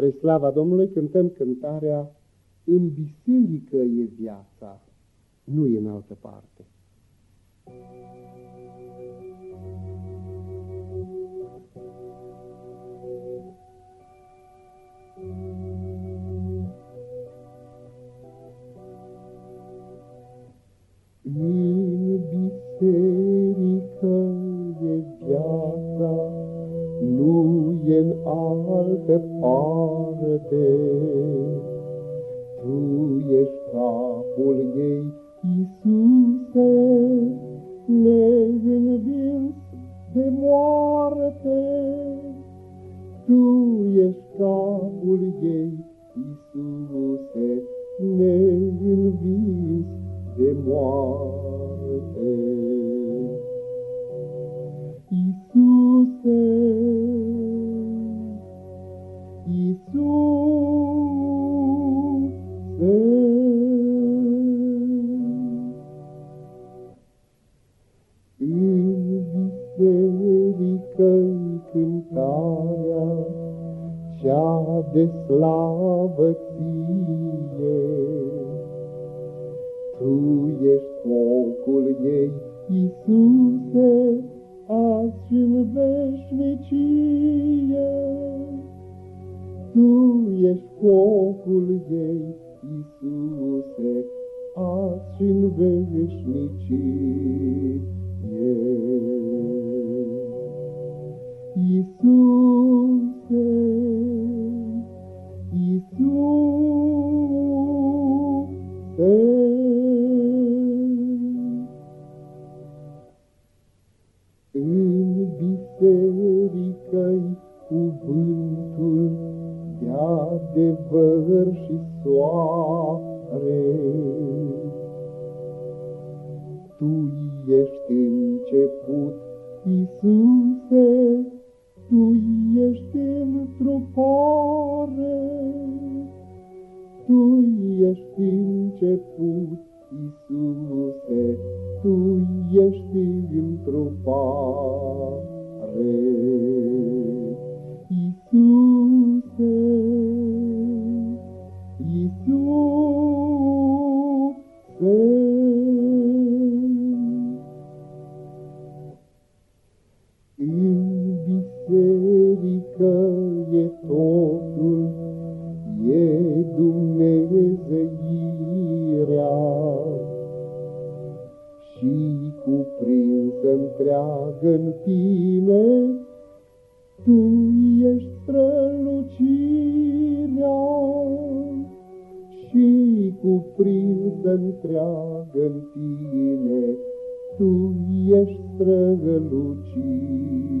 Spre slava Domnului cântăm cântarea În biserică e viața, nu e în altă parte. În biserică e viața, nu e în altă parte. Tu ești capul ei, Iisuse, neînvins de moarte. Tu ești capul ei, Iisuse, neînvins de moarte. Iisuse, în biserică-i cântarea cea de slavă ție. Tu ești focul ei, Iisuse, azi și în veșnicie. Tu ești focul ei, Iisuse, azi și în veșnicie. Iisuse, Iisuse, În biserică-i cuvântul de adevăr și soare. Tu ești început, Iisuse, Tu ești întrupare. Tu ești început, Iisuse, Tu ești întrupare. Și cuprinsă întreagă în tine, tu ești strălucirea și cuprinsă întreagă în tine, tu ești strălucirea.